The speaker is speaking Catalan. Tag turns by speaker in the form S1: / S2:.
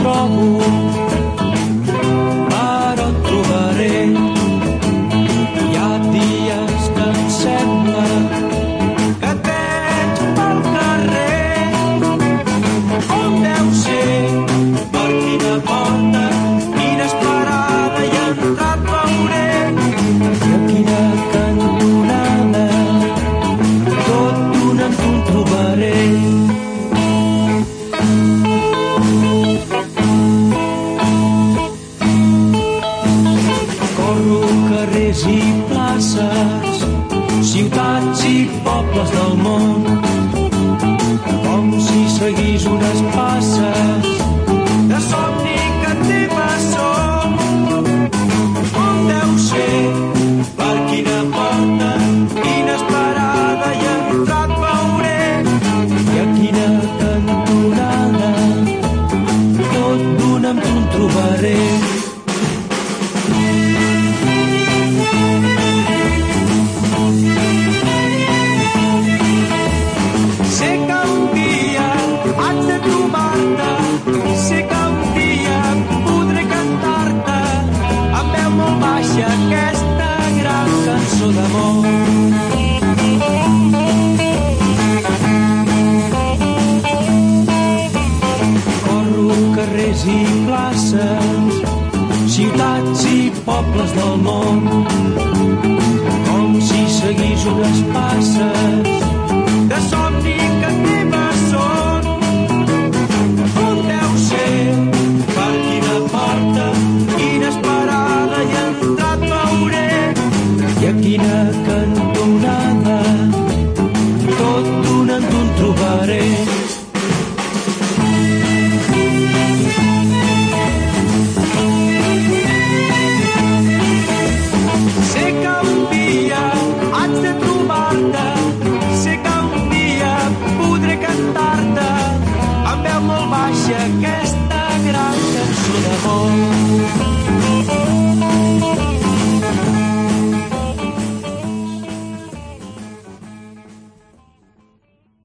S1: troco. Recorro carrers i places, ciutats i pobles del món. baixa aquesta gran cançó d'amor. Corro carrers i places, ciutats i pobles del món, com si seguís unes passes you.